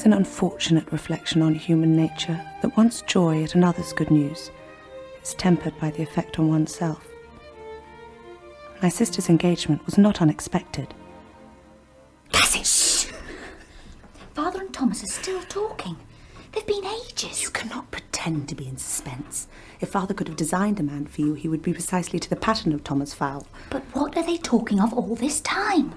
is an unfortunate reflection on human nature that one's joy at another's good news is tempered by the effect on oneself. My sister's engagement was not unexpected. Cassie! Father and Thomas are still talking. They've been ages. You cannot pretend to be in suspense. If father could have designed a man for you, he would be precisely to the pattern of Thomas Fowle. But what are they talking of all this time?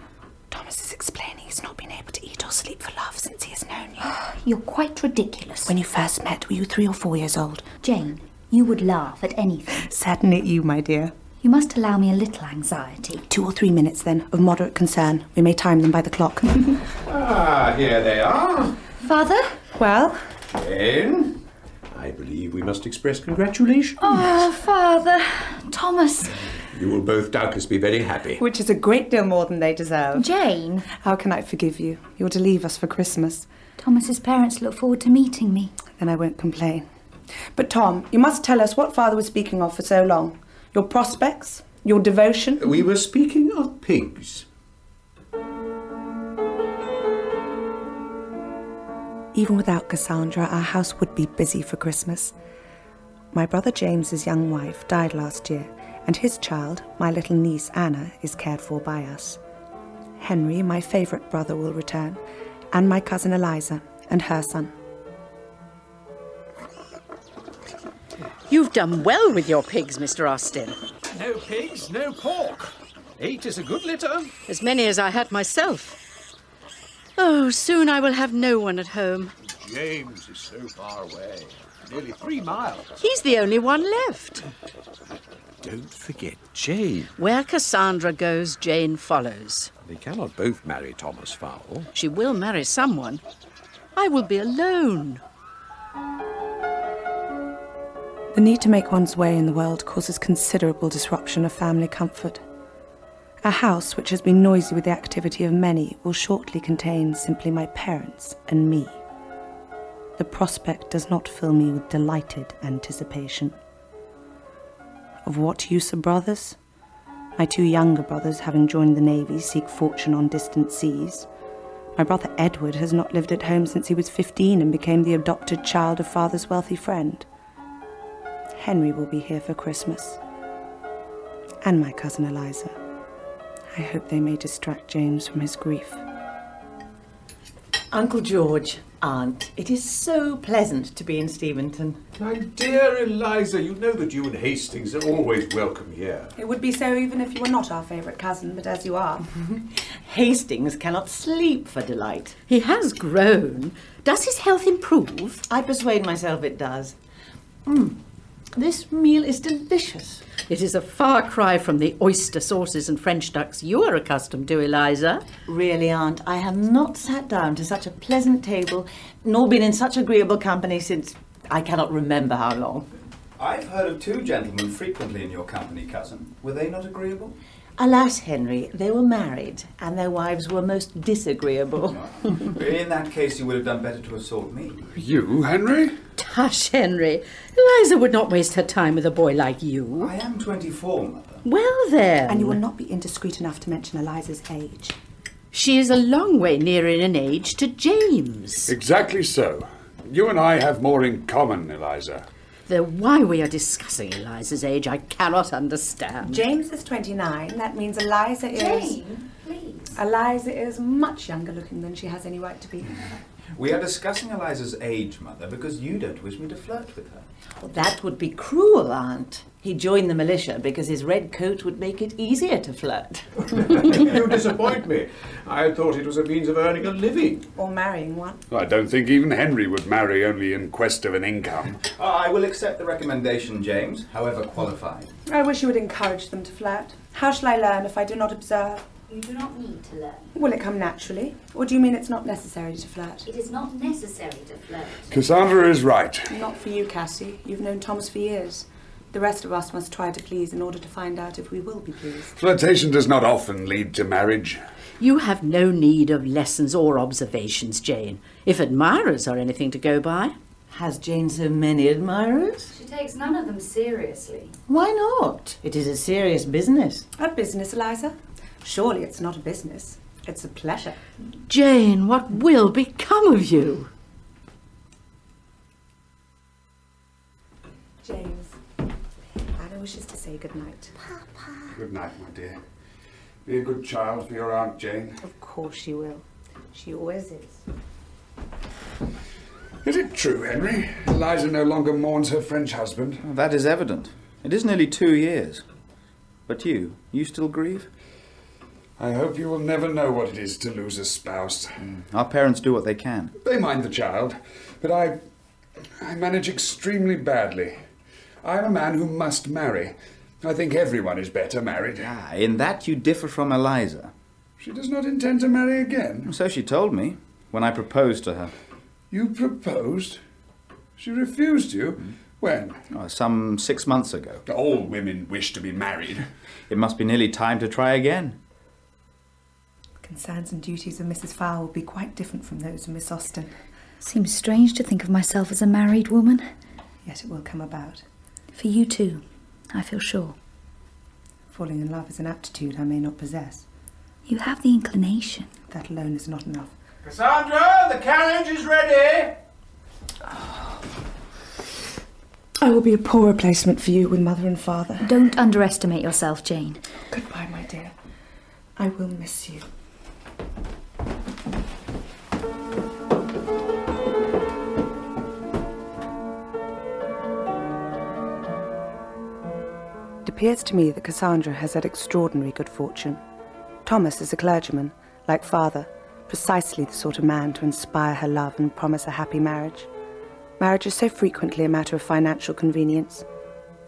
Thomas is explaining he's not been able to eat or sleep for love since he has known you. You're quite ridiculous. When you first met, were you three or four years old? Jane, you would laugh at anything. Certainly at you, my dear. You must allow me a little anxiety. Two or three minutes, then, of moderate concern. We may time them by the clock. Ah, here they are. Father? well, Jane, I believe we must express congratulations. Oh, Father. Thomas. You will both doubtless be very happy. which is a great deal more than they deserve. Jane. How can I forgive you? You're to leave us for Christmas. Thomas's parents look forward to meeting me. Then I won't complain. But Tom, you must tell us what father was speaking of for so long. Your prospects, your devotion. We were speaking of pigs. Even without Cassandra, our house would be busy for Christmas. My brother James's young wife died last year, and his child, my little niece Anna, is cared for by us. Henry, my favourite brother, will return, and my cousin Eliza and her son. You've done well with your pigs, Mr. Austen. No pigs, no pork. Eight is a good litter. As many as I had myself. Oh, soon I will have no one at home. James is so far away. Nearly three miles. He's the only one left. Don't forget Jane. Where Cassandra goes, Jane follows. They cannot both marry Thomas Fowle. She will marry someone. I will be alone. The need to make one's way in the world causes considerable disruption of family comfort. A house which has been noisy with the activity of many will shortly contain simply my parents and me. The prospect does not fill me with delighted anticipation. Of what use are brothers? My two younger brothers, having joined the Navy, seek fortune on distant seas. My brother Edward has not lived at home since he was 15 and became the adopted child of father's wealthy friend. Henry will be here for Christmas. And my cousin Eliza. I hope they may distract James from his grief. Uncle George, Aunt, it is so pleasant to be in Steventon. My dear Eliza, you know that you and Hastings are always welcome here. It would be so even if you were not our favourite cousin, but as you are. Hastings cannot sleep for delight. He has grown. Does his health improve? I persuade myself it does. Mm. This meal is delicious. It is a far cry from the oyster sauces and French ducks you are accustomed to, Eliza. Really, Aunt, I have not sat down to such a pleasant table, nor been in such agreeable company since I cannot remember how long. I've heard of two gentlemen frequently in your company, cousin. Were they not agreeable? Alas, Henry, they were married, and their wives were most disagreeable. In that case, you would have done better to assault me. You, Henry? Tush, Henry. Eliza would not waste her time with a boy like you. I am 24, mother. Well, then. And you will not be indiscreet enough to mention Eliza's age. She is a long way nearer in age to James. Exactly so. You and I have more in common, Eliza. Though why we are discussing Eliza's age, I cannot understand. James is 29. That means Eliza is. Jane, please. Eliza is much younger looking than she has any right to be. We are discussing Eliza's age, mother, because you don't wish me to flirt with her. Well, that would be cruel, Aunt. He joined the militia because his red coat would make it easier to flirt. you disappoint me. I thought it was a means of earning a living. Or marrying one. I don't think even Henry would marry only in quest of an income. Uh, I will accept the recommendation, James, however qualified. I wish you would encourage them to flirt. How shall I learn if I do not observe? You do not need to learn. Will it come naturally? Or do you mean it's not necessary to flirt? It is not necessary to flirt. Cassandra is right. Not for you, Cassie. You've known Thomas for years. The rest of us must try to please in order to find out if we will be pleased. Flirtation does not often lead to marriage. You have no need of lessons or observations, Jane, if admirers are anything to go by. Has Jane so many admirers? She takes none of them seriously. Why not? It is a serious business. A business, Eliza? Surely it's not a business. It's a pleasure. Jane, what will become of you? James, Anna wishes to say good night. Papa. Good night, my dear. Be a good child for your Aunt Jane. Of course she will. She always is. Is it true, Henry? Eliza no longer mourns her French husband. That is evident. It is nearly two years. But you, you still grieve? I hope you will never know what it is to lose a spouse. Our parents do what they can. They mind the child, but I. I manage extremely badly. I am a man who must marry. I think everyone is better married. Ah, in that you differ from Eliza. She does not intend to marry again. So she told me when I proposed to her. You proposed? She refused you? When? Oh, some six months ago. All women wish to be married. It must be nearly time to try again. Concerns and duties of Mrs. Fowle will be quite different from those of Miss Austen. Seems strange to think of myself as a married woman. Yet it will come about. For you too, I feel sure. Falling in love is an aptitude I may not possess. You have the inclination. That alone is not enough. Cassandra, the carriage is ready. Oh. I will be a poor replacement for you with mother and father. Don't underestimate yourself, Jane. Goodbye, my dear. I will miss you. It appears to me that Cassandra has had extraordinary good fortune. Thomas is a clergyman, like father, precisely the sort of man to inspire her love and promise a happy marriage. Marriage is so frequently a matter of financial convenience,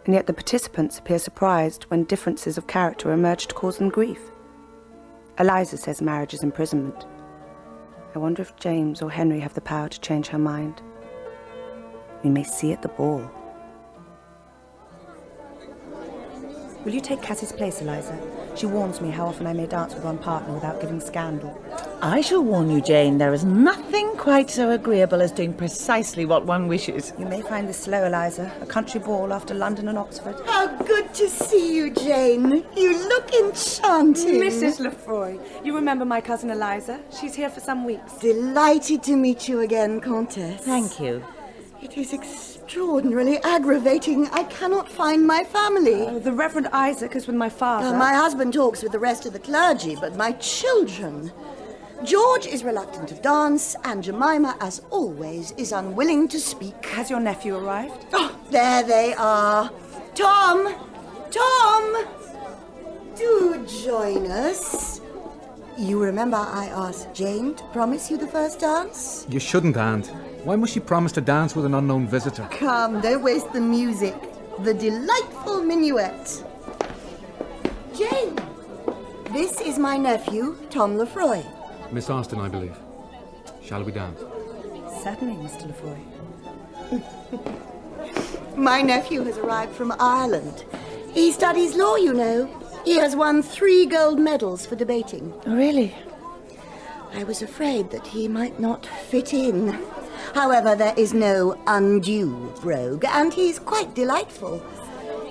and yet the participants appear surprised when differences of character emerge to cause them grief. Eliza says marriage is imprisonment. I wonder if James or Henry have the power to change her mind. We may see at the ball. Will you take Cassie's place, Eliza? She warns me how often I may dance with one partner without giving scandal. I shall warn you, Jane, there is nothing quite so agreeable as doing precisely what one wishes. You may find this slow, Eliza. A country ball after London and Oxford. How good to see you, Jane. You look enchanting. Mrs. Lefroy, you remember my cousin Eliza? She's here for some weeks. Delighted to meet you again, Countess. Thank you. It is extraordinarily aggravating. I cannot find my family. Oh, the Reverend Isaac is with my father. Uh, my husband talks with the rest of the clergy, but my children. George is reluctant to dance, and Jemima, as always, is unwilling to speak. Has your nephew arrived? Oh, there they are. Tom! Tom! Do join us. You remember I asked Jane to promise you the first dance? You shouldn't, Aunt. Why must she promise to dance with an unknown visitor? Come, don't waste the music. The delightful minuet. Jane, this is my nephew, Tom Lefroy. Miss Austen, I believe. Shall we dance? Certainly, Mr. Lefroy. My nephew has arrived from Ireland. He studies law, you know. He has won three gold medals for debating. Oh, really? I was afraid that he might not fit in. However, there is no undue brogue, and he's quite delightful.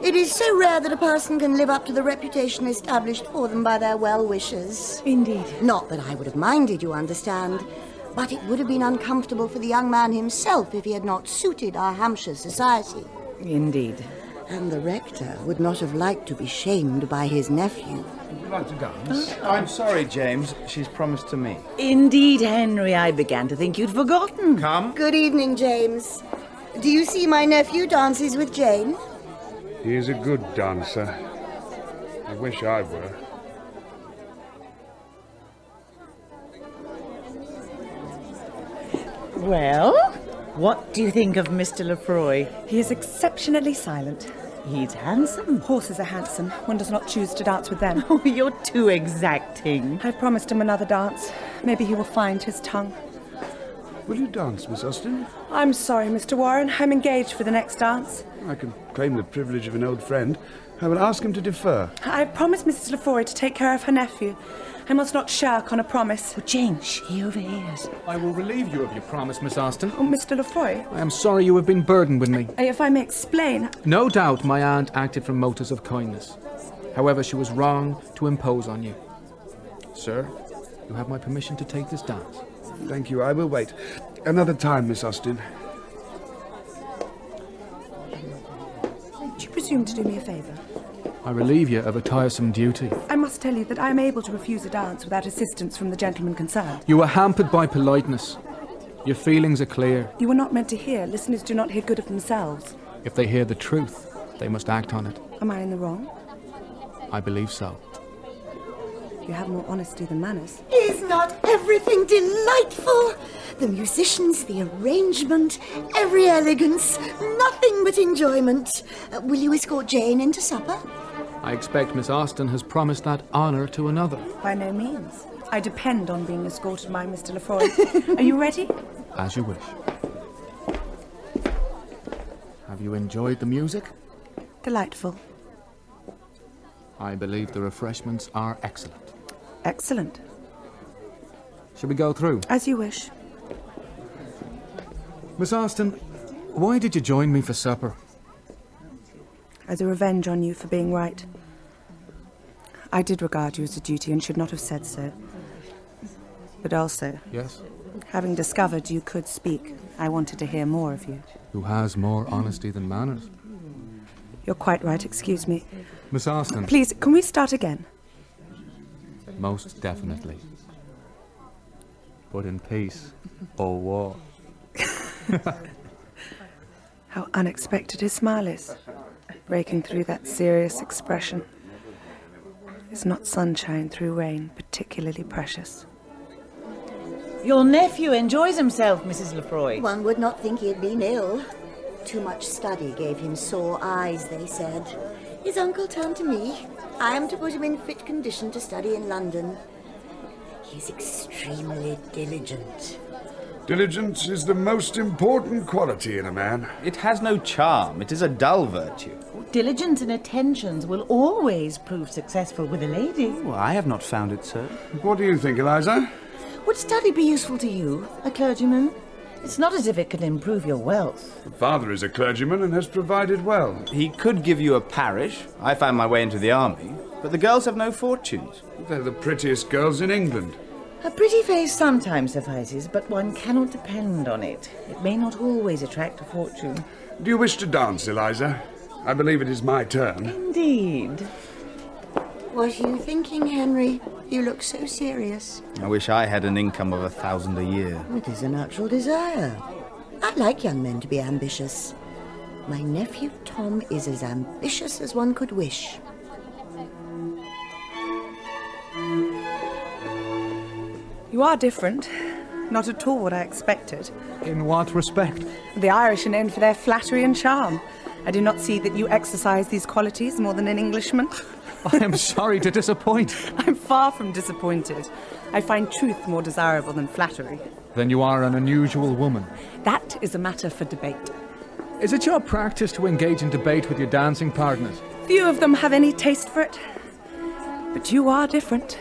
It is so rare that a person can live up to the reputation established for them by their well wishers. Indeed. Not that I would have minded, you understand, but it would have been uncomfortable for the young man himself if he had not suited our Hampshire society. Indeed. And the rector would not have liked to be shamed by his nephew. Would you like to dance? I'm sorry, James. She's promised to me. Indeed, Henry, I began to think you'd forgotten. Come. Good evening, James. Do you see my nephew dances with Jane? He is a good dancer. I wish I were. Well, what do you think of Mr. Lefroy? He is exceptionally silent. He's handsome. Horses are handsome. One does not choose to dance with them. Oh, you're too exacting. I've promised him another dance. Maybe he will find his tongue. Will you dance, Miss Austen? I'm sorry, Mr. Warren. I'm engaged for the next dance. I can claim the privilege of an old friend. I will ask him to defer. I promised Mrs. Lefroy to take care of her nephew. I must not shirk on a promise. Oh, Jane, she overhears. I will relieve you of your promise, Miss Austen. Oh, Mr. Lefroy, I am sorry you have been burdened with me. Uh, if I may explain, No doubt my aunt acted from motives of kindness. However, she was wrong to impose on you. Sir, You have my permission to take this dance. Thank you, I will wait. Another time, Miss Austen. Do you presume to do me a favour? I relieve you of a tiresome duty. I must tell you that I am able to refuse a dance without assistance from the gentleman concerned. You are hampered by politeness. Your feelings are clear. You were not meant to hear. Listeners do not hear good of themselves. If they hear the truth, they must act on it. Am I in the wrong? I believe so. You have more honesty than manners. Is not everything delightful? The musicians, the arrangement, every elegance, nothing but enjoyment. Uh, will you escort Jane into supper? I expect Miss Austen has promised that honour to another. By no means. I depend on being escorted by Mr. Lefroy. Are you ready? As you wish. Have you enjoyed the music? Delightful. I believe the refreshments are excellent. Excellent. Shall we go through? As you wish. Miss Austen, why did you join me for supper? As a revenge on you for being right. I did regard you as a duty and should not have said so. But also, Yes? having discovered you could speak, I wanted to hear more of you. Who has more honesty than manners? You're quite right, excuse me. Miss Austen. Please, can we start again? Most definitely. But in peace or war. How unexpected his smile is, breaking through that serious expression. Is not sunshine through rain particularly precious? Your nephew enjoys himself, Mrs. Lefroy. One would not think he had been ill. Too much study gave him sore eyes, they said. His uncle turned to me. I am to put him in fit condition to study in London. He's extremely diligent. Diligence is the most important quality in a man. It has no charm. It is a dull virtue. Diligence and attentions will always prove successful with a lady. Well, I have not found it so. What do you think, Eliza? Would study be useful to you, a clergyman? It's not as if it could improve your wealth. Father is a clergyman and has provided well. He could give you a parish. I found my way into the army. But the girls have no fortunes. They're the prettiest girls in England. A pretty face sometimes suffices, but one cannot depend on it. It may not always attract a fortune. Do you wish to dance, Eliza? I believe it is my turn. Indeed. What are you thinking, Henry? You look so serious. I wish I had an income of a thousand a year. It is a natural desire. I like young men to be ambitious. My nephew Tom is as ambitious as one could wish. You are different. Not at all what I expected. In what respect? The Irish are known for their flattery and charm. I do not see that you exercise these qualities more than an Englishman. I am sorry to disappoint. I'm far from disappointed. I find truth more desirable than flattery. Then you are an unusual woman. That is a matter for debate. Is it your practice to engage in debate with your dancing partners? Few of them have any taste for it. But you are different.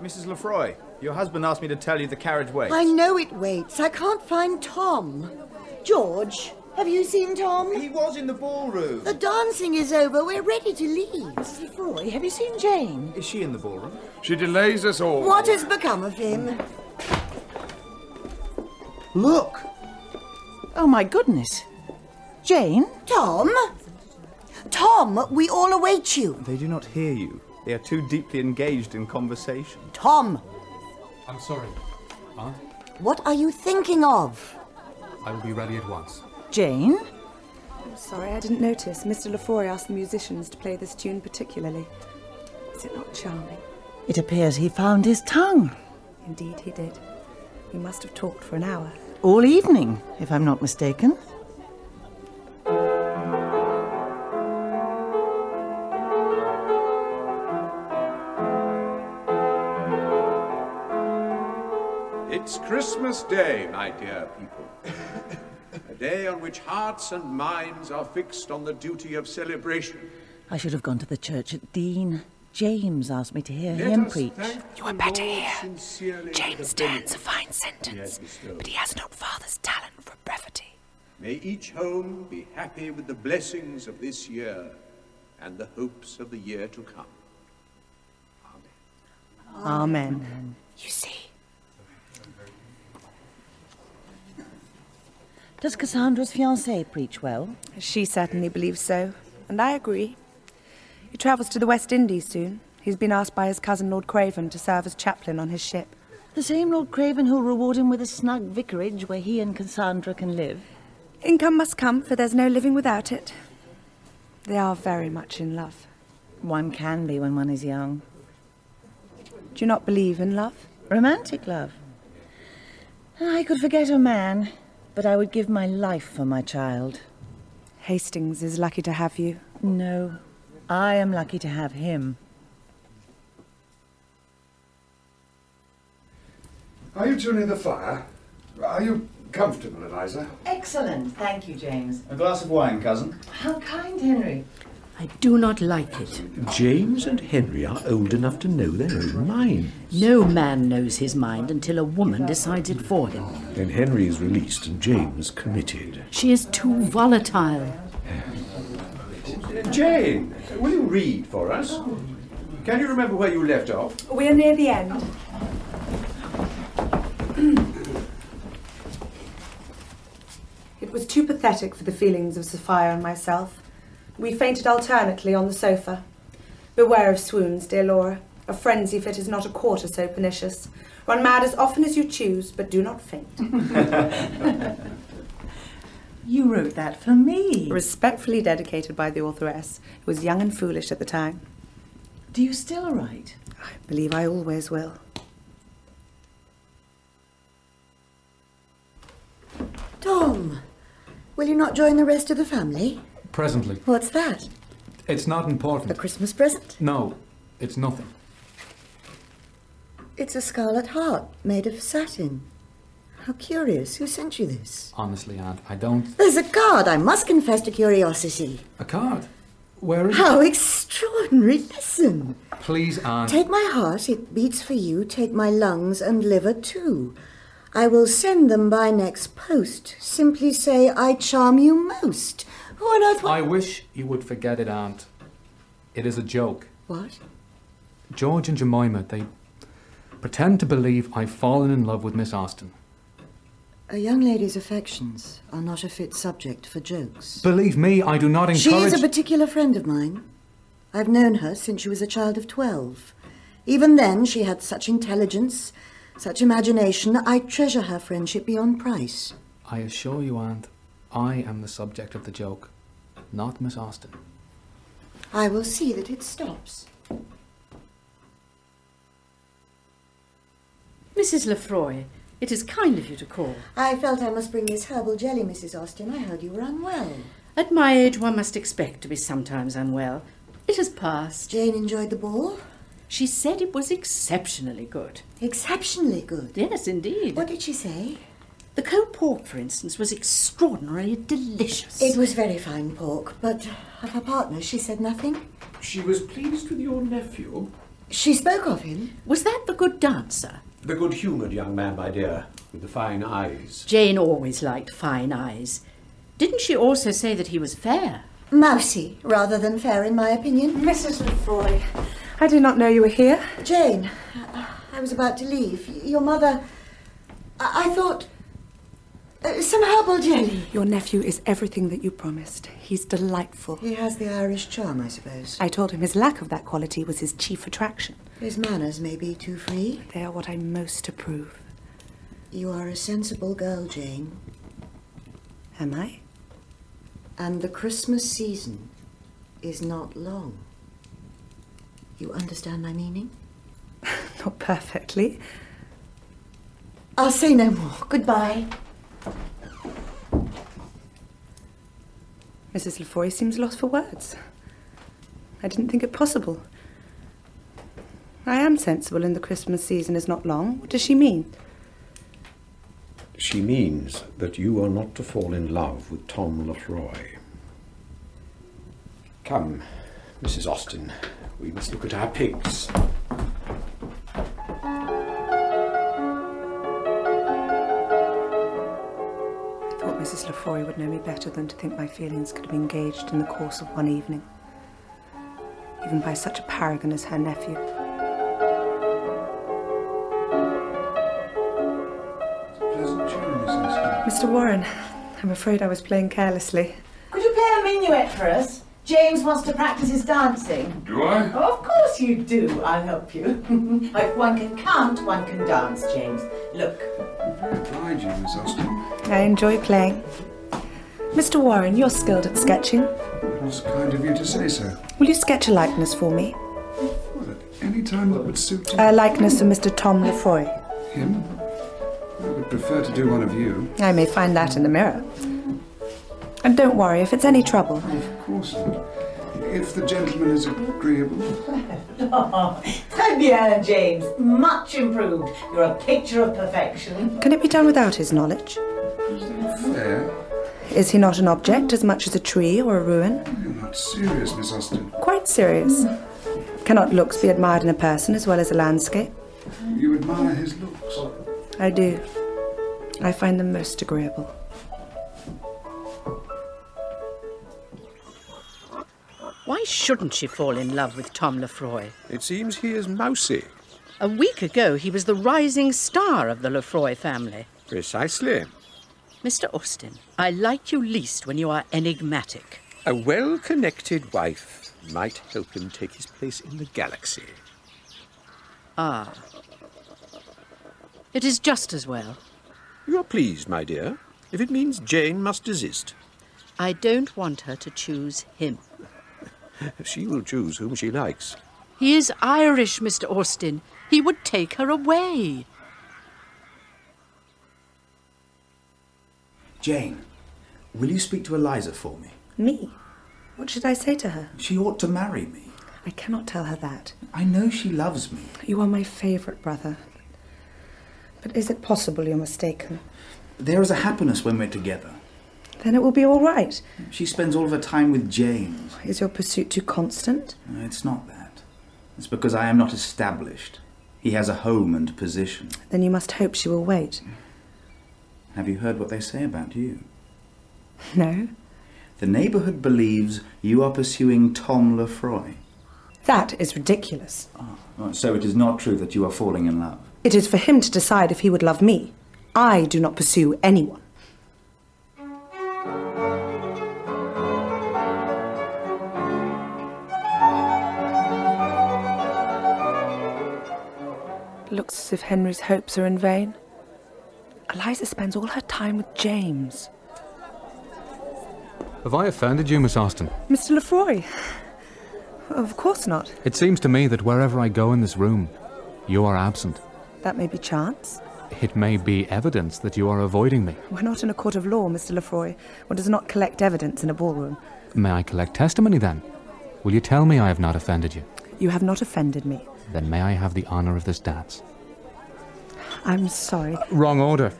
Mrs. Lefroy, your husband asked me to tell you the carriage waits. I know it waits. I can't find Tom. George, have you seen Tom? He was in the ballroom. The dancing is over. We're ready to leave. Mrs. Lefroy, have you seen Jane? Is she in the ballroom? She delays us all. What has become of him? Look! Oh, my goodness. Jane? Tom? Tom, we all await you. They do not hear you. They are too deeply engaged in conversation. Tom, I'm sorry. Aunt, what are you thinking of? I will be ready at once. Jane? I'm sorry, I didn't notice. Mr. Lefroy asked the musicians to play this tune particularly. Is it not charming? It appears he found his tongue. Indeed, he did. We must have talked for an hour. All evening, if I'm not mistaken. It's Christmas Day, my dear people. A day on which hearts and minds are fixed on the duty of celebration. I should have gone to the church at Deane. James asked me to hear Let him preach. You had the better Lord hear. sincerely for James the stands a fine sentence, has but he has not father's talent for brevity. May each home be happy with the blessings of this year and the hopes of the year to come. Amen. You see. Does Cassandra's fiancé preach well? She certainly believes so, and I agree. He travels to the West Indies soon. He's been asked by his cousin Lord Craven to serve as chaplain on his ship. The same Lord Craven who'll reward him with a snug vicarage where he and Cassandra can live. Income must come, for there's no living without it. They are very much in love. One can be when one is young. Do you not believe in love? Romantic love. I could forget a man, but I would give my life for my child. Hastings is lucky to have you. No, I am lucky to have him. Are you two near the fire? Are you comfortable, Eliza? Excellent, thank you, James. A glass of wine, cousin. How kind, Henry. I do not like it. James and Henry are old enough to know their own minds. No man knows his mind until a woman decides it for him. Then Henry is released and James committed. She is too volatile. Jane, will you read for us? Can you remember where you left off? We're near the end. it was too pathetic for the feelings of Sophia and myself. We fainted alternately on the sofa. Beware of swoons, dear Laura. A frenzy fit is not a quarter so pernicious. Run mad as often as you choose, but do not faint. You wrote that for me. Respectfully dedicated by the authoress, who was young and foolish at the time. Do you still write? I believe I always will. Tom, will you not join the rest of the family? Presently. What's that? It's not important. A. Christmas present? No, it's nothing. It's a scarlet heart made of satin. How curious. Who sent you this? Honestly, Aunt, I don't. There's a card. I must confess to curiosity. A card? Where is it? How extraordinary. Listen. Please, Aunt. Take my heart, it beats for you. Take my lungs and liver too. I will send them by next post. Simply say, I charm you most. Who earth. I wish you would forget it, Aunt. It is a joke. What? George and Jemima, they pretend to believe I've fallen in love with Miss Austen. A young lady's affections are not a fit subject for jokes. Believe me, I do not encourage. She is a particular friend of mine. I've known her since she was a child of twelve. Even then, she had such intelligence, such imagination. that I treasure her friendship beyond price. I assure you, Aunt, I am the subject of the joke, not Miss Austen. I will see that it stops. Mrs. Lefroy, it is kind of you to call. I felt I must bring this herbal jelly, Mrs. Austen. I heard you were unwell. At my age, one must expect to be sometimes unwell. It has passed. Jane enjoyed the ball? She said it was exceptionally good. Exceptionally good. Yes, indeed. What did she say? The cold pork, for instance, was extraordinarily delicious. It was very fine pork, but of her partner she said nothing. She was pleased with your nephew. She spoke of him. Was that the good dancer? The good humoured young man, my dear, with the fine eyes. Jane always liked fine eyes. Didn't she also say that he was fair? Mousy, rather than fair, in my opinion. Mrs. Lefroy, I did not know you were here. Jane, I- I was about to leave. Your mother. I, I thought. Uh, some herbal jelly. Your nephew is everything that you promised. He's delightful. He has the Irish charm, I suppose. I told him his lack of that quality was his chief attraction. His manners may be too free. They are what I most approve. You are a sensible girl, Jane. Am I? And the Christmas season is not long. You understand my meaning? Not perfectly. I'll say no more. Goodbye. Mrs. Lefroy seems lost for words. I didn't think it possible. I am sensible and the Christmas season is not long. What does she mean? She means that you are not to fall in love with Tom Lefroy. Come, Mrs. Austen, we must look at our pigs. Lefroy would know me better than to think my feelings could have been gauged in the course of one evening, even by such a paragon as her nephew. Pleasant tune, Miss Austen. Mr. Warren, I'm afraid I was playing carelessly. Could you play a minuet for us? James wants to practice his dancing. Do I? Of course you do. I'll help you. if one can count, one can dance, James. Look. Very obliging, Miss Austen. I enjoy playing. Mr. Warren, you're skilled at sketching. It was kind of you to say so. Will you sketch a likeness for me? Well, at any time that would suit you. A likeness of Mr. Tom Lefroy. Him? I would prefer to do one of you. I may find that in the mirror. And don't worry if it's any trouble. Of course not. If the gentleman is agreeable. Oh, très bien, James. Much improved. You're a picture of perfection. Can it be done without his knowledge? Fair. Is he not an object as much as a tree or a ruin? You're not serious, Miss Austen. Quite serious. Cannot looks be admired in a person as well as a landscape? You admire his looks. I do. I find them most agreeable. Why shouldn't she fall in love with Tom Lefroy? It seems he is mousy. A week ago, he was the rising star of the Lefroy family. Precisely. Mr. Austen, I like you least when you are enigmatic. A well connected wife might help him take his place in the galaxy. Ah. It is just as well. You are pleased, my dear, if it means Jane must desist. I don't want her to choose him. She will choose whom she likes. He is Irish, Mr. Austen. He would take her away. Jane, will you speak to Eliza for me? Me? What should I say to her? She ought to marry me. I cannot tell her that. I know she loves me. You are my favourite brother. But is it possible you're mistaken? There is a happiness when we're together. Then it will be all right. She spends all of her time with James. Is your pursuit too constant? No, It's not that. It's because I am not established. He has a home and position. Then you must hope she will wait. Have you heard what they say about you? No? The neighbourhood believes you are pursuing Tom Lefroy. That is ridiculous. Oh, So it is not true that you are falling in love. It is for him to decide if he would love me. I do not pursue anyone. Looks as if Henry's hopes are in vain. Eliza spends all her time with James. Have I offended you, Miss Austen? Mr. Lefroy? Of course not. It seems to me that wherever I go in this room, you are absent. That may be chance. It may be evidence that you are avoiding me. We're not in a court of law, Mr. Lefroy. One does not collect evidence in a ballroom. May I collect testimony then? Will you tell me I have not offended you? You have not offended me. Then may I have the honour of this dance? I'm sorry. Uh, wrong order.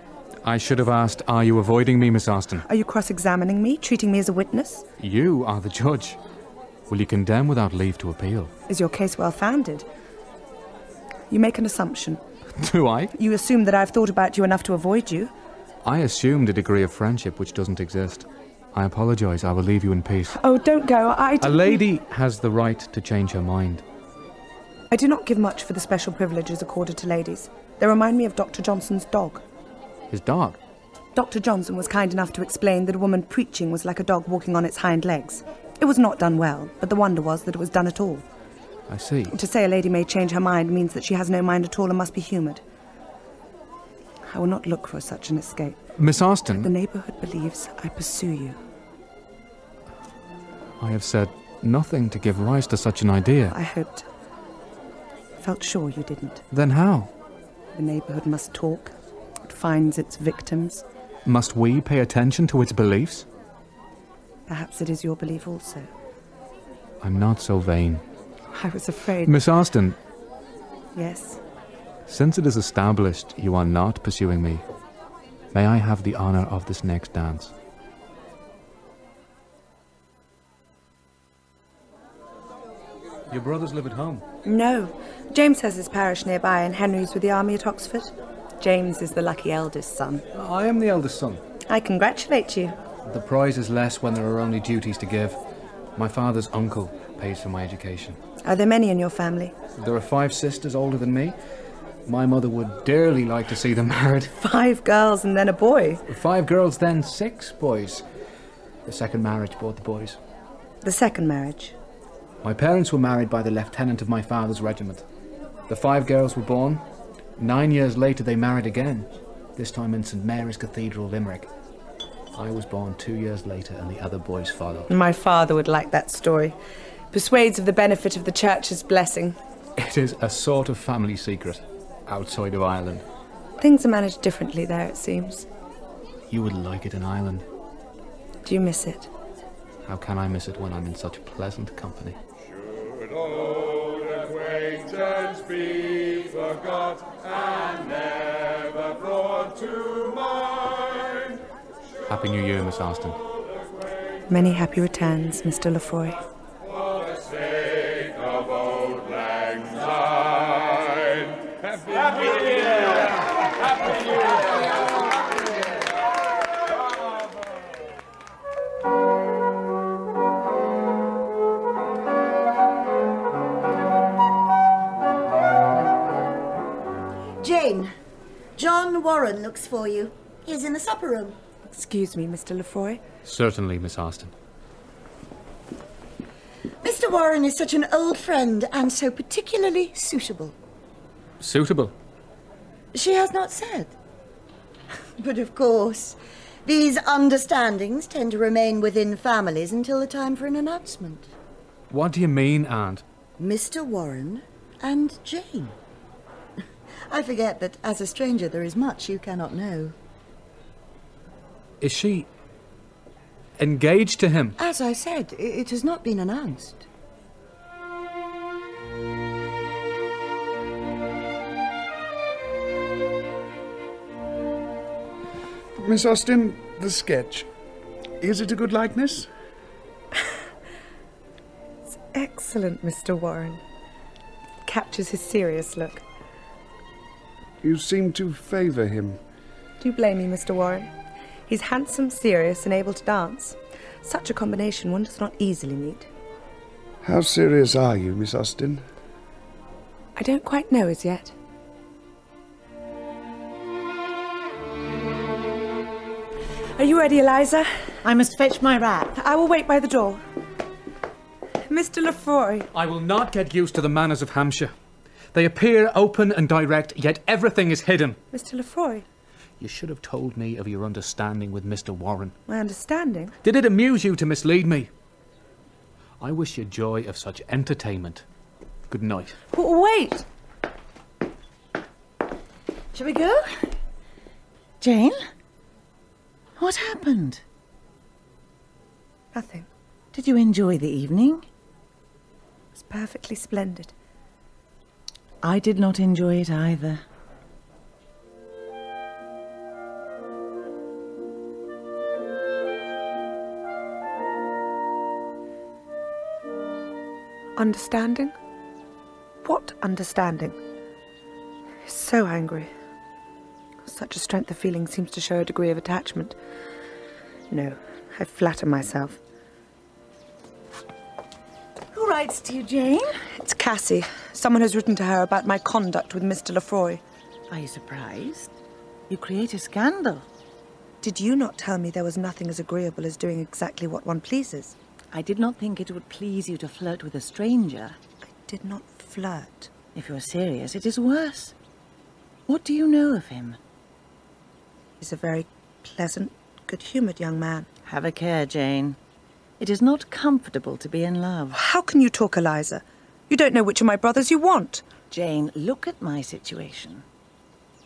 I should have asked, are you avoiding me, Miss Austen? Are you cross examining me, treating me as a witness? You are the judge. Will you condemn without leave to appeal? Is your case well founded? You make an assumption. Do I? You assume that I've thought about you enough to avoid you. I assumed a degree of friendship which doesn't exist. I apologise. I will leave you in peace. Oh, don't go. I. A lady has the right to change her mind. I do not give much for the special privileges accorded to ladies. They remind me of Dr. Johnson's dog. His dog. Dr. Johnson was kind enough to explain that a woman preaching was like a dog walking on its hind legs. It was not done well, but the wonder was that it was done at all. I see. To say a lady may change her mind means that she has no mind at all and must be humoured. I will not look for such an escape. Miss Austen, The neighbourhood believes I pursue you. I have said nothing to give rise to such an idea. I hoped. Felt sure you didn't. Then how? The neighbourhood must talk. It finds its victims. Must we pay attention to its beliefs? Perhaps it is your belief also. I'm not so vain. I was afraid. Miss Austen. Yes. since it is established you are not pursuing me, may I have the honour of this next dance? Your brothers live at home. No. James has his parish nearby, and Henry's with the army at Oxford. James is the lucky eldest son. I am the eldest son. I congratulate you. The prize is less when there are only duties to give. My father's uncle pays for my education. Are there many in your family? There are five sisters older than me. My mother would dearly like to see them married. Five girls and then a boy. Five girls, then six boys. The second marriage brought the boys. The second marriage. My parents were married by the lieutenant of my father's regiment. The five girls were born. Nine years later, they married again, this time in St Mary's Cathedral, Limerick. I was born two years later, and the other boys followed. My father would like that story. Persuades of the benefit of the church's blessing. It is a sort of family secret outside of Ireland. Things are managed differently there, it seems. You would like it in Ireland. Do you miss it? How can I miss it when I'm in such pleasant company? Should old acquaintance be forgot and never brought to mind? Happy New Year, Miss Austen. Many happy returns, Mr. Lefroy. Jane, John Warren looks for you. He's in the supper room. Excuse me, Mr. Lefroy. Certainly, Miss Austen. Mr. Warren is such an old friend and so particularly suitable. Suitable. She has not said. But of course, these understandings tend to remain within families until the time for an announcement. What do you mean, Aunt? Mr. Warren and Jane. I forget that as a stranger there is much you cannot know. Is she engaged to him? As I said, it has not been announced. Miss Austen, the sketch. Is it a good likeness? It's excellent, Mr. Warren. Captures his serious look. You seem to favour him. Do you blame me, Mr. Warren? He's handsome, serious, and able to dance. Such a combination one does not easily meet. How serious are you, Miss Austen? I don't quite know as yet. Are you ready, Eliza? I must fetch my wrap. I will wait by the door. Mr. Lefroy. I will not get used to the manners of Hampshire. They appear open and direct, yet everything is hidden. Mr. Lefroy, You should have told me of your understanding with Mr. Warren. my understanding. Did it amuse you to mislead me? I wish you joy of such entertainment. Good night. W- wait! Shall we go? Jane? What happened? Nothing. Did you enjoy the evening? It was perfectly splendid. I did not enjoy it either. Understanding? What understanding? He's so angry. Such a strength of feeling seems to show a degree of attachment. No, I flatter myself. Who writes to you, Jane? It's Cassie. Someone has written to her about my conduct with Mr. Lefroy. Are you surprised? You create a scandal. Did you not tell me there was nothing as agreeable as doing exactly what one pleases? I did not think it would please you to flirt with a stranger. I did not flirt. If you're serious, it is worse. What do you know of him? He's a very pleasant, good humoured young man. Have a care, Jane. It is not comfortable to be in love. How can you talk, Eliza? You don't know which of my brothers you want. Jane, look at my situation.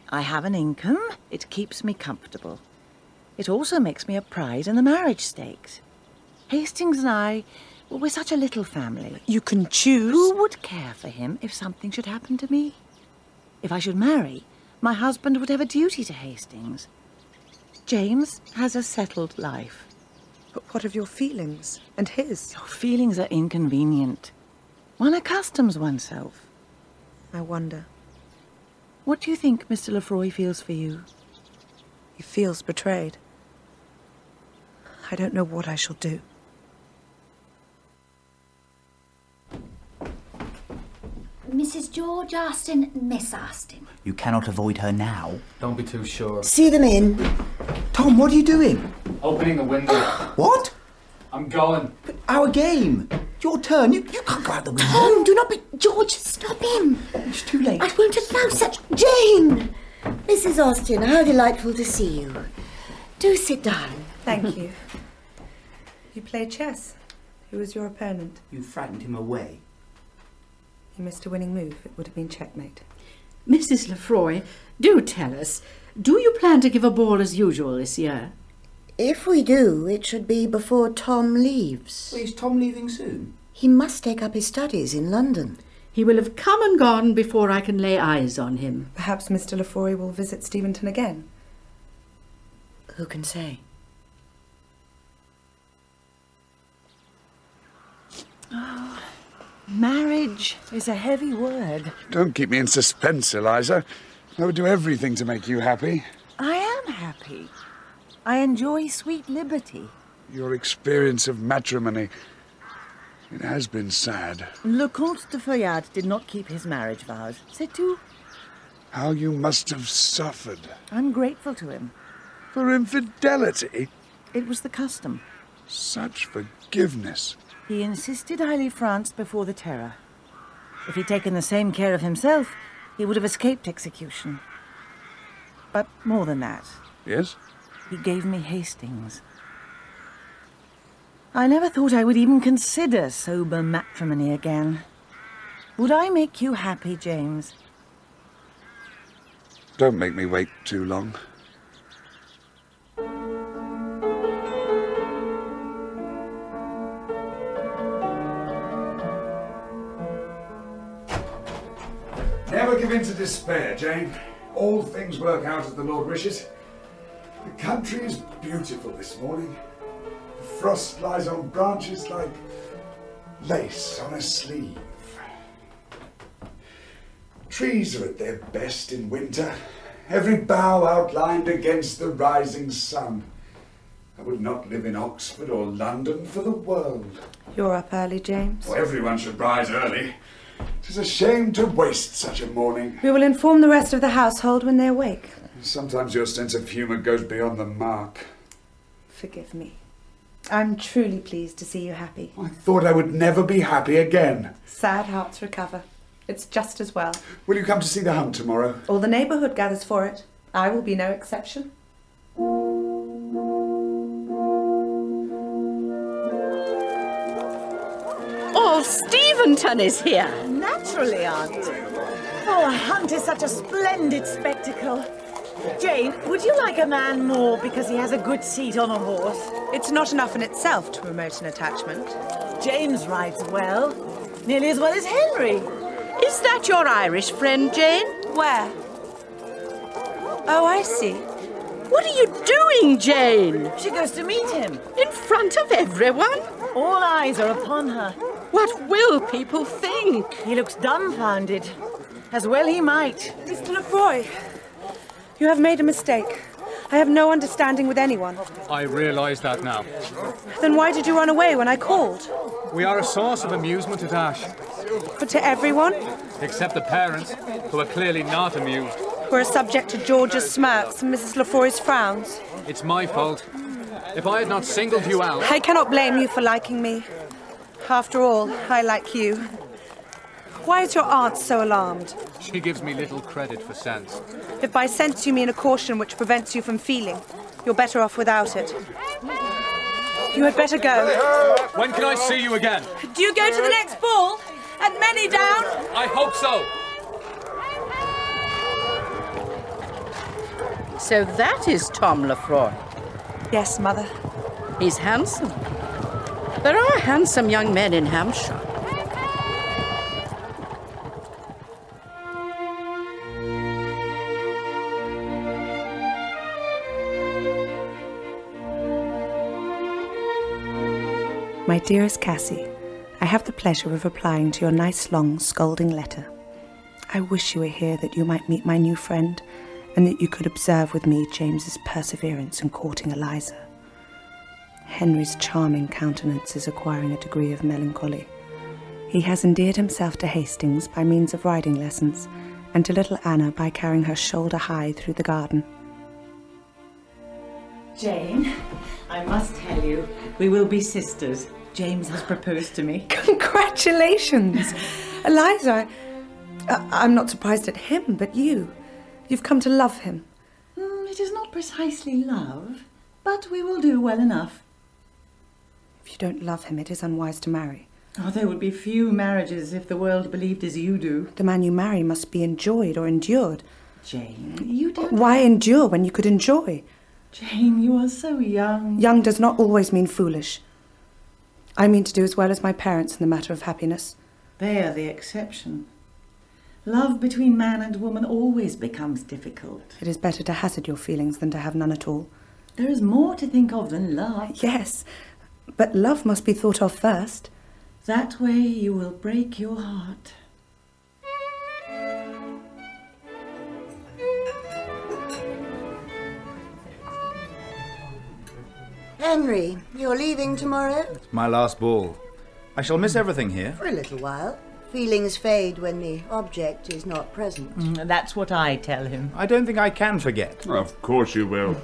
I have an income. It keeps me comfortable. It also makes me a prize in the marriage stakes. Hastings and I, well, we're such a little family. You can choose. Who would care for him if something should happen to me? If I should marry, my husband would have a duty to Hastings. James has a settled life. But what of your feelings and his? Your feelings are inconvenient. One accustoms oneself. I wonder. What do you think Mr. Lefroy feels for you? He feels betrayed. I don't know what I shall do. Mrs. George Austen, Miss Austen. You cannot avoid her now. Don't be too sure. See them in. Tom, what are you doing? Opening the window. What? I'm going. Our game. Your turn. You, you can't go out the window. Tom, do not be. George, stop him. It's too late. I won't allow such. Jane! Mrs. Austen, how delightful to see you. Do sit down. Thank you. You play chess. Who was your opponent? You frightened him away. You missed a winning move. It would have been checkmate. Mrs. Lefroy, do tell us, do you plan to give a ball as usual this year? If we do, it should be before Tom leaves. Well, is Tom leaving soon? He must take up his studies in London. He will have come and gone before I can lay eyes on him. Perhaps Mr. Lefroy will visit Steventon again. Who can say? Oh, Marriage is a heavy word. Don't keep me in suspense, Eliza. I would do everything to make you happy. I am happy. I enjoy sweet liberty. Your experience of matrimony. It has been sad. Le Comte de Feuillide did not keep his marriage vows. C'est tout. How you must have suffered. I'm grateful to him. For infidelity? It was the custom. Such forgiveness. He insisted I leave France before the terror. If he'd taken the same care of himself, he would have escaped execution. But more than that, Yes? He gave me Hastings. I never thought I would even consider sober matrimony again. Would I make you happy, James? Don't make me wait too long. Never give in to despair, Jane. All things work out as the Lord wishes. The country is beautiful this morning. The frost lies on branches like lace on a sleeve. Trees are at their best in winter, every bough outlined against the rising sun. I would not live in Oxford or London for the world. You're up early, James. Oh, everyone should rise early. Tis a shame to waste such a morning. We will inform the rest of the household when they awake. Sometimes your sense of humour goes beyond the mark. Forgive me. I'm truly pleased to see you happy. I thought I would never be happy again. Sad hearts recover. It's just as well. Will you come to see the hunt tomorrow? All the neighbourhood gathers for it. I will be no exception. All Steventon is here. Naturally, Aunt. Oh, a hunt is such a splendid spectacle. Jane, would you like a man more because he has a good seat on a horse? It's not enough in itself to promote an attachment. James rides well, nearly as well as Henry. Is that your Irish friend, Jane? Where? Oh, I see. What are you doing, Jane? She goes to meet him. In front of everyone? All eyes are upon her. What will people think? He looks dumbfounded. As well he might. Mr. Lefroy, you have made a mistake. I have no understanding with anyone. I realise that now. Then why did you run away when I called? We are a source of amusement at Ashe, But to everyone except the parents, who are clearly not amused. who are subject to George's smirks and Mrs. Lefroy's frowns. It's my fault. If I had not singled you out, I cannot blame you for liking me. After all, I like you. Why is your aunt so alarmed? she gives me little credit for sense. If by sense you mean a caution which prevents you from feeling, you're better off without it. You had better go. When can I see you again? Do you go to the next ball? At Manydown? I hope so. So that is Tom Lefroy. Yes, Mother. He's handsome. There are handsome young men in Hampshire. My dearest Cassie, I have the pleasure of replying to your nice long scolding letter. I wish you were here that you might meet my new friend and that you could observe with me James's perseverance in courting Eliza. Henry's charming countenance is acquiring a degree of melancholy. He has endeared himself to Hastings by means of riding lessons, and to little Anna by carrying her shoulder high through the garden. Jane, I must tell you, we will be sisters. James has proposed to me. Congratulations! Eliza, I, I'm not surprised at him, but you. You've come to love him. Mm, it is not precisely love, but we will do well enough. If you don't love him, it is unwise to marry. Oh, there would be few marriages if the world believed as you do. The man you marry must be enjoyed or endured. Jane, you don't. Why endure when you could enjoy? Jane, you are so young. Young does not always mean foolish. I mean to do as well as my parents in the matter of happiness. They are the exception. Love between man and woman always becomes difficult. It is better to hazard your feelings than to have none at all. There is more to think of than love. Yes, but love must be thought of first. That way you will break your heart. Henry, you're leaving tomorrow? It's my last ball. I shall miss everything here. For a little while. Feelings fade when the object is not present. Mm, that's what I tell him. I don't think I can forget. Of course you will.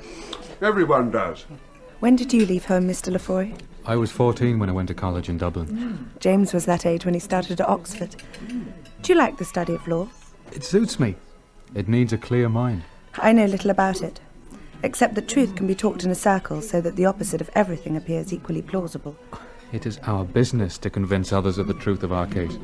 Everyone does. When did you leave home, Mr. Lefroy? I was 14 when I went to college in Dublin. James was that age when he started at Oxford. Do you like the study of law? It suits me. It needs a clear mind. I know little about it, except that truth can be talked in a circle so that the opposite of everything appears equally plausible. It is our business to convince others of the truth of our case.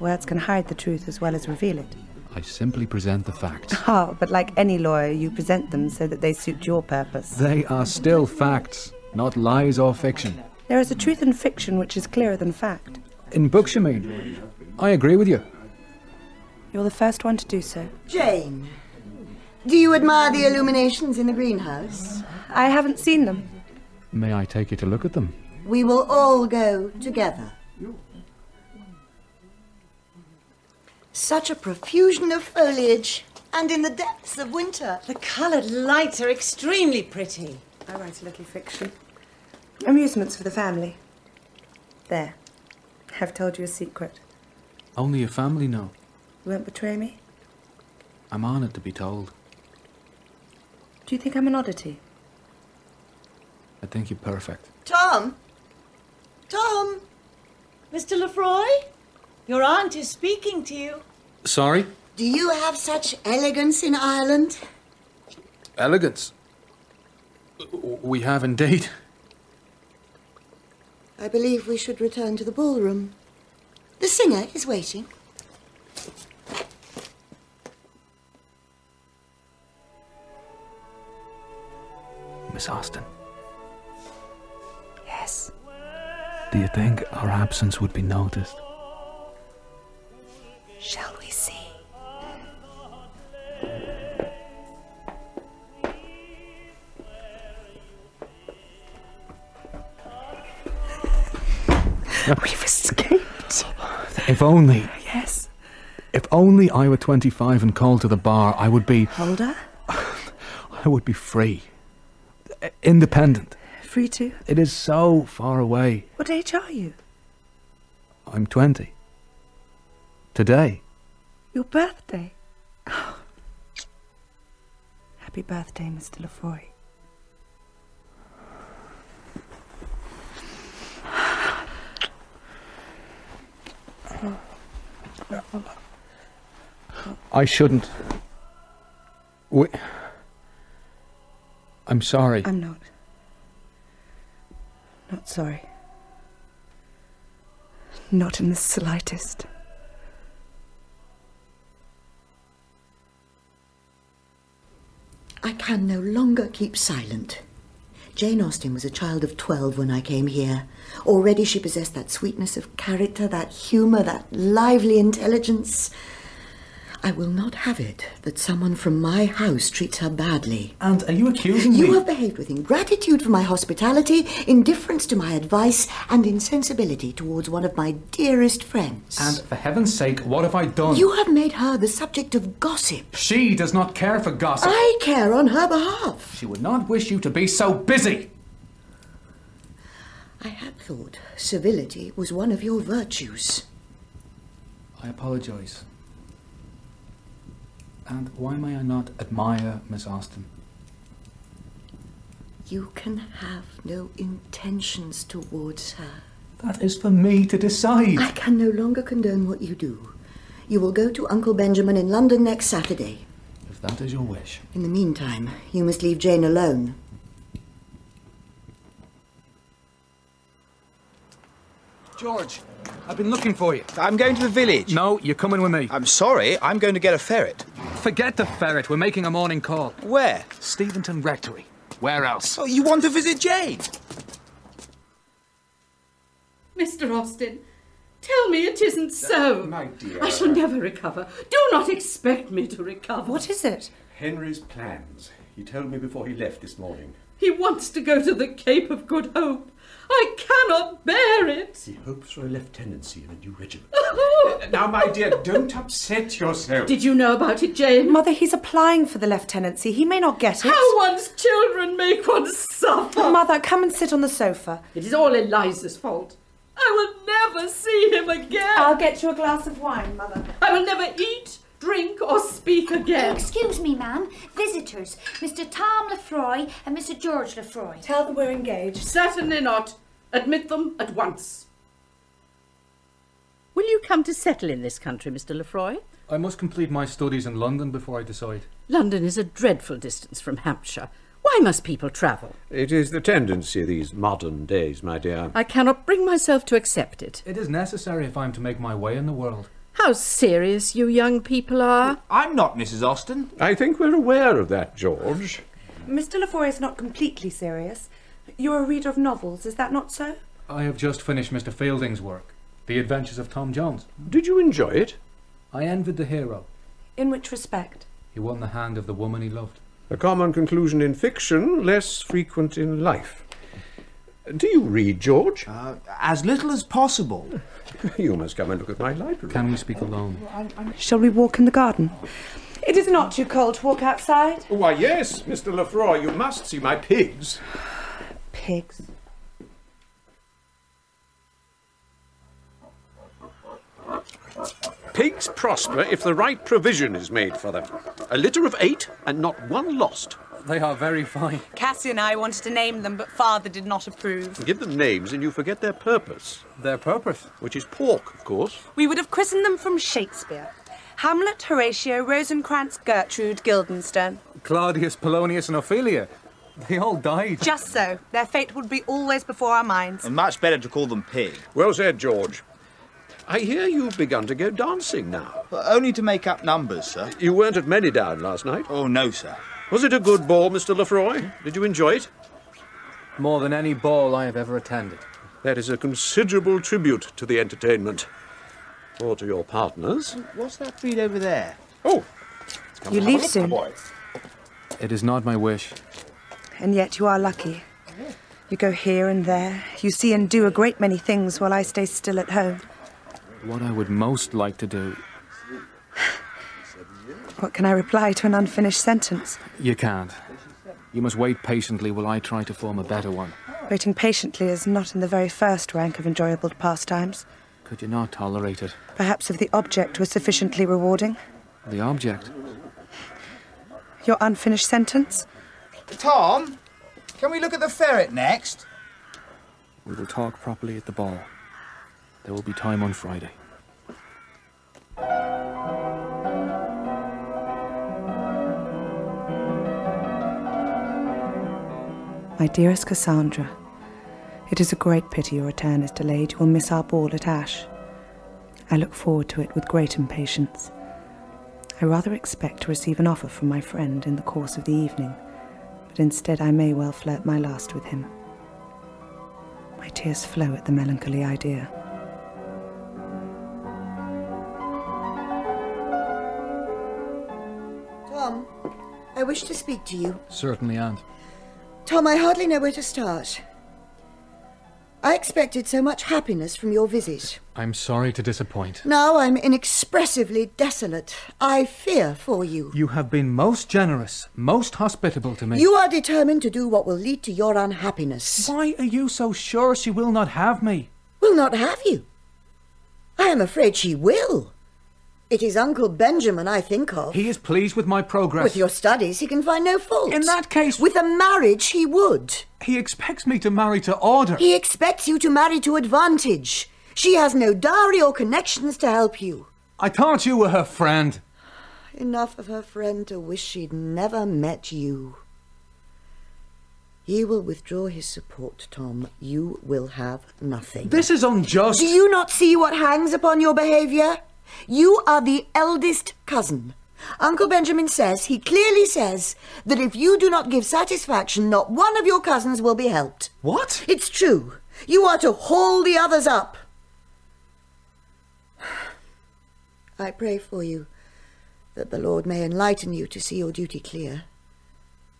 Words can hide the truth as well as reveal it. I simply present the facts. Ah, but like any lawyer, you present them so that they suit your purpose. They are still facts, not lies or fiction. There is a truth in fiction which is clearer than fact. In books, you mean? I agree with you. You're the first one to do so. Jane, do you admire the illuminations in the greenhouse? I haven't seen them. May I take you to look at them? We will all go together. Such a profusion of foliage, and in the depths of winter. The coloured lights are extremely pretty. I write a little fiction. Amusements for the family. There. I've told you a secret. Only your family know. You won't betray me? I'm honoured to be told. Do you think I'm an oddity? I think you're perfect. Tom? Tom? Mr. Lefroy? Your aunt is speaking to you. Sorry? Do you have such elegance in Ireland? Elegance. We have indeed. I believe we should return to the ballroom. The singer is waiting. Miss Austen? Yes. do you think our absence would be noticed? Shall we see? We've escaped. If only, Yes. if only I were 25 and called to the bar, I would be, Older? I would be free. Independent. Free to? It is so far away. What age are you? I'm 20. Today. Your birthday. Happy birthday, Mr. Lefroy. I shouldn't. We... I'm sorry. I'm not. Not sorry. Not in the slightest. I can no longer keep silent. Jane Austen was a child of 12 when I came here. Already she possessed that sweetness of character, that humour, that lively intelligence. I will not have it that someone from my house treats her badly. And are you accusing You me? You have behaved with ingratitude for my hospitality, indifference to my advice, and insensibility towards one of my dearest friends. And for heaven's sake, what have I done? You have made her the subject of gossip. She does not care for gossip. I care on her behalf. She would not wish you to be so busy. I had thought civility was one of your virtues. I apologise. And why may I not admire Miss Austen? You can have no intentions towards her. That is for me to decide. I can no longer condone what you do. You will go to Uncle Benjamin in London next Saturday. If that is your wish. In the meantime, you must leave Jane alone. George, I've been looking for you. I'm going to the village. No, you're coming with me. I'm sorry, I'm going to get a ferret. Forget the ferret. We're making a morning call. Where? Steventon Rectory. Where else? Oh, you want to visit Jane? Mr. Austen, tell me it isn't uh, so. My dear. I shall never recover. Do not expect me to recover. What is it? Henry's plans. He told me before he left this morning. He wants to go to the Cape of Good Hope. I cannot bear it. He hopes for a lieutenancy in a new regiment. Oh. Now, my dear, don't upset yourself. Did you know about it, Jane? Mother, he's applying for the lieutenancy. He may not get it. How one's children make one suffer. Mother, come and sit on the sofa. It is all Eliza's fault. I will never see him again. I'll get you a glass of wine, Mother. I will never eat, drink, or speak again. Excuse me, ma'am. Visitors, Mr. Tom Lefroy and Mr. George Lefroy. Tell them we're engaged. Certainly not. Admit them at once. Will you come to settle in this country, Mr. Lefroy? I must complete my studies in London before I decide. London is a dreadful distance from Hampshire. Why must people travel? It is the tendency of these modern days, my dear. I cannot bring myself to accept it. It is necessary if I am to make my way in the world. How serious you young people are. I'm not Mrs. Austen. I think we're aware of that, George. Mr. Lefroy is not completely serious. You're a reader of novels, is that not so? I have just finished Mr. Fielding's work, The Adventures of Tom Jones. Did you enjoy it? I envied the hero. In which respect? He won the hand of the woman he loved. A common conclusion in fiction, less frequent in life. Do you read, George? Uh, as little as possible. You must come and look at my library. Can we speak alone? Shall we walk in the garden? It is not too cold to walk outside. Why, yes, Mr. Lefroy, you must see my pigs. Pigs. Pigs prosper if the right provision is made for them. A litter of eight and not one lost. They are very fine. Cassie and I wanted to name them, but Father did not approve. Give them names and you forget their purpose, Their purpose? which is pork, of course. We would have christened them from Shakespeare. Hamlet, Horatio, Rosencrantz, Gertrude, Guildenstern. Claudius, Polonius, and Ophelia. They all died. Just so. Their fate would be always before our minds. And Much better to call them pig. Well said, George. I hear you've begun to go dancing now. Only to make up numbers, sir. You weren't at Manydown last night. Oh, no, sir. Was it a good ball, Mr. Lefroy? Did you enjoy it? More than any ball I have ever attended. That is a considerable tribute to the entertainment. Or to your partners. What's that breed over there? Oh! You leave soon, It is not my wish. and yet you are lucky. You go here and there. You see and do a great many things while I stay still at home. What I would most like to do. What can I reply to an unfinished sentence? You can't. You must wait patiently while I try to form a better one. Waiting patiently is not in the very first rank of enjoyable pastimes. Could you not tolerate it? Perhaps if the object was sufficiently rewarding. The object? Your unfinished sentence? Tom, can we look at the ferret next? We will talk properly at the ball. There will be time on Friday. My dearest Cassandra, it is a great pity your return is delayed. You will miss our ball at Ashe. I look forward to it with great impatience. I rather expect to receive an offer from my friend in the course of the evening, but instead I may well flirt my last with him. My tears flow at the melancholy idea. Tom, I wish to speak to you. Certainly, Aunt. Tom, I hardly know where to start. I expected so much happiness from your visit. I'm sorry to disappoint. Now I'm inexpressively desolate. I fear for you. You have been most generous, most hospitable to me. You are determined to do what will lead to your unhappiness. Why are you so sure she will not have me? Will not have you? I am afraid she will. It is Uncle Benjamin I think of. He is pleased with my progress. With your studies, he can find no fault. In that case... With a marriage, he would. He expects me to marry to order. He expects you to marry to advantage. She has no dowry or connections to help you. I thought you were her friend. Enough of her friend to wish she'd never met you. He will withdraw his support, Tom. You will have nothing. This is unjust. Do you not see what hangs upon your behaviour? You are the eldest cousin. Uncle Benjamin says, he clearly says, that if you do not give satisfaction, not one of your cousins will be helped. What? It's true. You are to haul the others up. I pray for you that the Lord may enlighten you to see your duty clear,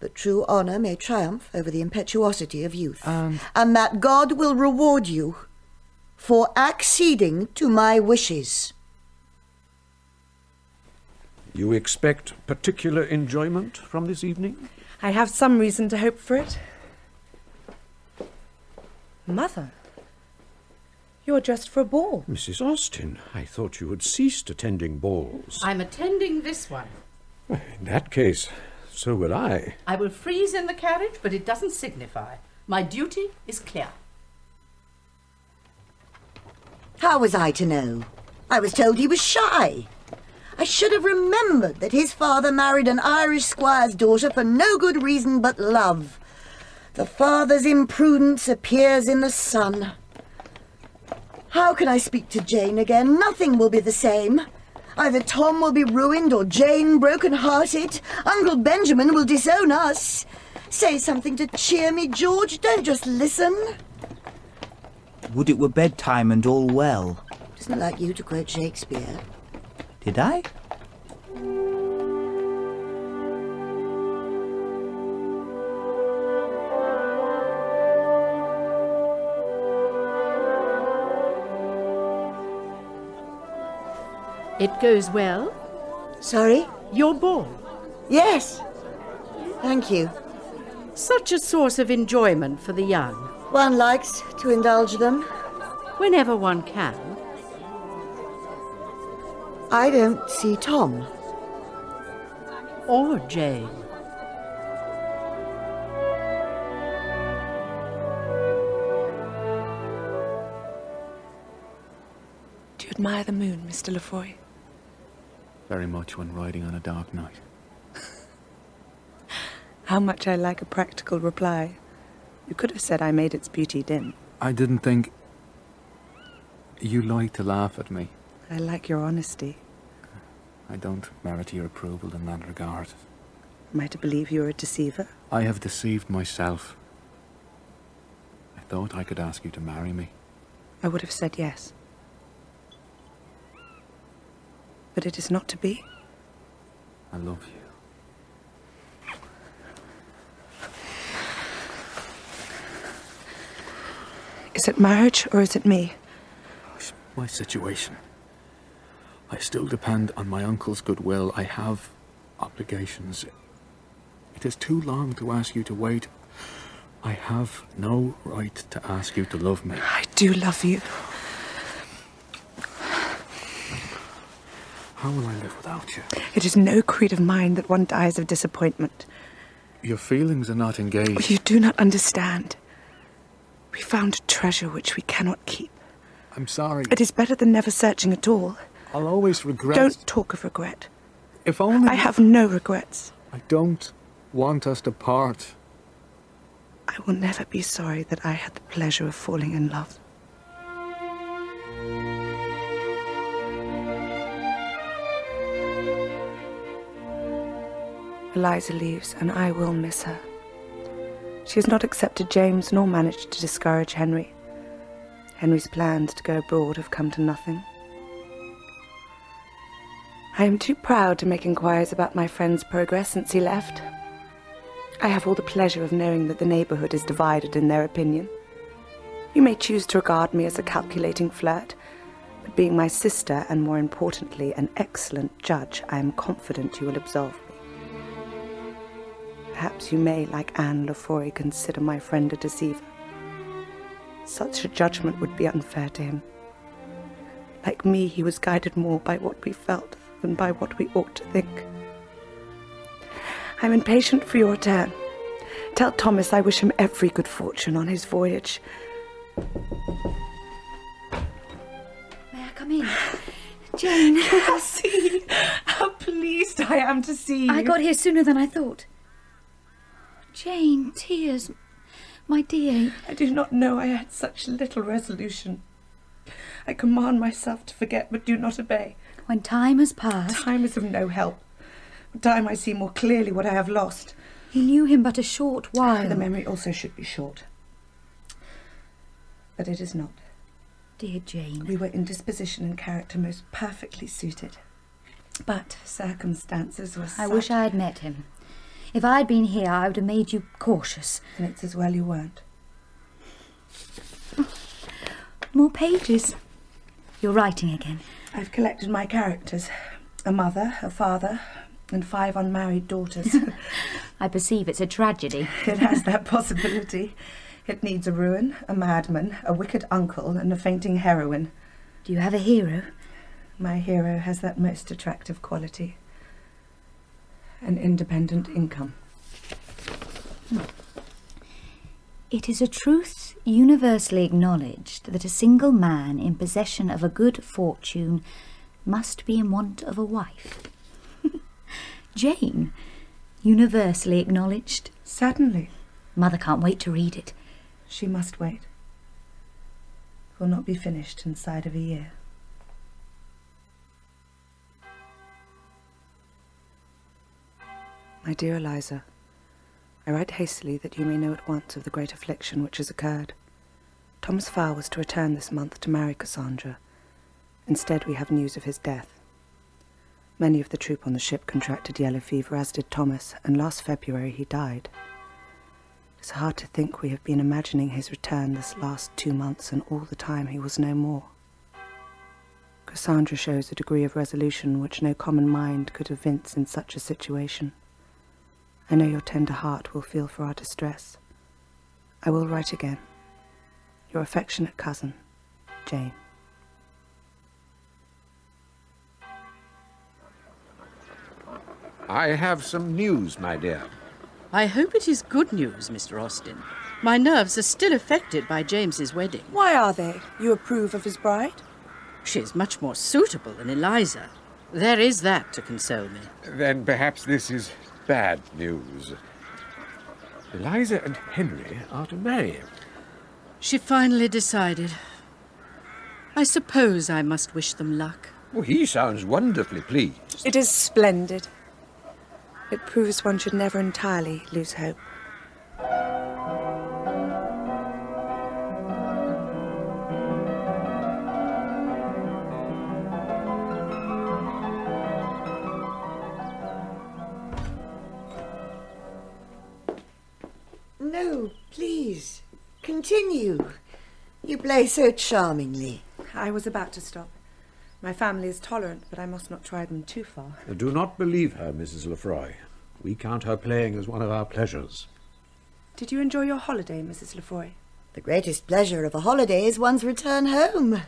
that true honour may triumph over the impetuosity of youth, and, and that God will reward you for acceding to my wishes. You expect particular enjoyment from this evening? I have some reason to hope for it. Mother, you're dressed for a ball. Mrs. Austen, I thought you had ceased attending balls. I'm attending this one. In that case, so will I. I will freeze in the carriage, but it doesn't signify. My duty is clear. How was I to know? I was told he was shy. I should have remembered that his father married an Irish squire's daughter for no good reason but love. The father's imprudence appears in the son. How can I speak to Jane again? Nothing will be the same. Either Tom will be ruined or Jane broken-hearted. Uncle Benjamin will disown us. Say something to cheer me, George. Don't just listen. Would it were bedtime and all well? Doesn't like you to quote Shakespeare. Did I? It goes well? Sorry? Your ball? Yes. Thank you. Such a source of enjoyment for the young. One likes to indulge them. Whenever one can. I don't see Tom. Or Jane. Do you admire the moon, Mr. Lefroy? Very much when riding on a dark night. How much I like a practical reply. You could have said I made its beauty dim. I didn't think... You like to laugh at me. I like your honesty. I don't merit your approval in that regard. Am I to believe you're a deceiver? I have deceived myself. I thought I could ask you to marry me. I would have said yes. But it is not to be. I love you. Is it marriage or is it me? My situation. I still depend on my uncle's goodwill. I have obligations. It is too long to ask you to wait. I have no right to ask you to love me. I do love you. How will I live without you? It is no creed of mine that one dies of disappointment. Your feelings are not engaged. You do not understand. We found a treasure which we cannot keep. I'm sorry. It is better than never searching at all. I'll always regret. Don't talk of regret. If only. I have no regrets. I don't want us to part. I will never be sorry that I had the pleasure of falling in love. Eliza leaves, and I will miss her. She has not accepted James nor managed to discourage Henry. Henry's plans to go abroad have come to nothing. I am too proud to make inquiries about my friend's progress since he left. I have all the pleasure of knowing that the neighbourhood is divided in their opinion. You may choose to regard me as a calculating flirt, but being my sister and more importantly an excellent judge, I am confident you will absolve me. Perhaps you may, like Anne Lefroy, consider my friend a deceiver. Such a judgment would be unfair to him. Like me, he was guided more by what we felt than by what we ought to think. I'm impatient for your return. Tell Thomas I wish him every good fortune on his voyage. May I come in? Jane. Cassie, how pleased I am to see you. I got here sooner than I thought. Jane, tears. My dear. I do not know I had such little resolution. I command myself to forget but do not obey. When time has passed. Time is of no help. With time I see more clearly what I have lost. You knew him but a short while. The memory also should be short. But it is not. Dear Jane. We were in disposition and character most perfectly suited. But circumstances were I wish I had met him. If I had been here, I would have made you cautious. And it's as well you weren't. More pages. You're writing again. I've collected my characters a mother, a father, and five unmarried daughters. I perceive it's a tragedy. it has that possibility. It needs a ruin, a madman, a wicked uncle, and a fainting heroine. Do you have a hero? My hero has that most attractive quality an independent income. Hmm. It is a truth universally acknowledged that a single man in possession of a good fortune must be in want of a wife. Jane, universally acknowledged. Certainly. Mother can't wait to read it. She must wait. It will not be finished inside of a year. My dear Eliza, I write hastily that you may know at once of the great affliction which has occurred. Thomas Farr was to return this month to marry Cassandra. Instead, we have news of his death. Many of the troop on the ship contracted yellow fever, as did Thomas, and last February he died. It's hard to think we have been imagining his return this last two months, and all the time he was no more. Cassandra shows a degree of resolution which no common mind could evince in such a situation. I know your tender heart will feel for our distress. I will write again. Your affectionate cousin, Jane. I have some news, my dear. I hope it is good news, Mr. Austen. My nerves are still affected by James's wedding. Why are they? You approve of his bride? She is much more suitable than Eliza. There is that to console me. Then perhaps this is bad news. Eliza and Henry are to marry. She finally decided. I suppose I must wish them luck. Well, he sounds wonderfully pleased. It is splendid. It proves one should never entirely lose hope. Play so charmingly. I was about to stop. My family is tolerant, but I must not try them too far. Do not believe her, Mrs. Lefroy. We count her playing as one of our pleasures. Did you enjoy your holiday, Mrs. Lefroy? The greatest pleasure of a holiday is one's return home.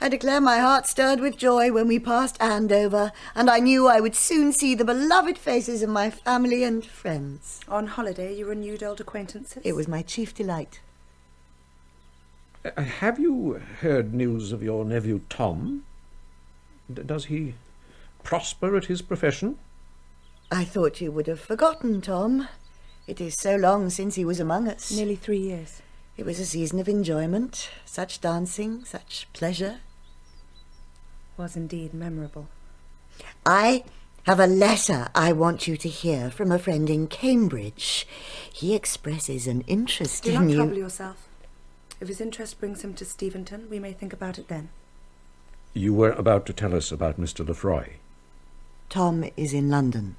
I declare my heart stirred with joy when we passed Andover, and I knew I would soon see the beloved faces of my family and friends. On holiday, you renewed old acquaintances? It was my chief delight. Uh, have you heard news of your nephew Tom? D- does he prosper at his profession? I thought you would have forgotten Tom. It is so long since he was among us. Nearly three years. It was a season of enjoyment, such dancing, such pleasure. Was indeed memorable. I have a letter I want you to hear from a friend in Cambridge. He expresses an interest Do in not trouble yourself. If his interest brings him to Steventon, we may think about it then. You were about to tell us about Mr. Lefroy. Tom is in London.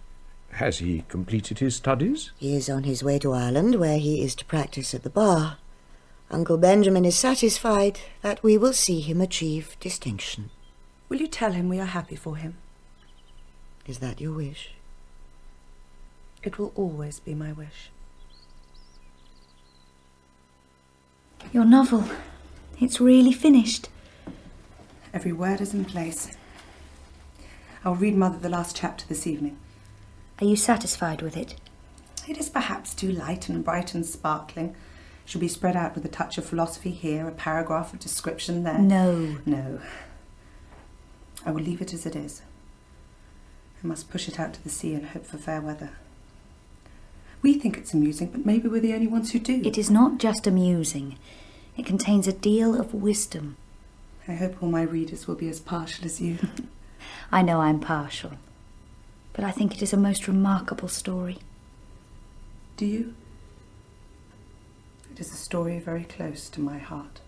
Has he completed his studies? He is on his way to Ireland, where he is to practice at the bar. Uncle Benjamin is satisfied that we will see him achieve distinction. Will you tell him we are happy for him? Is that your wish? It will always be my wish. Your novel. It's really finished. Every word is in place. I'll read Mother the last chapter this evening. Are you satisfied with it? It is perhaps too light and bright and sparkling. Should be spread out with a touch of philosophy here, a paragraph of description there. No. No. I will leave it as it is. I must push it out to the sea and hope for fair weather. We think it's amusing, but maybe we're the only ones who do. It is not just amusing. It contains a deal of wisdom. I hope all my readers will be as partial as you. I know I'm partial, but I think it is a most remarkable story. Do you? It is a story very close to my heart.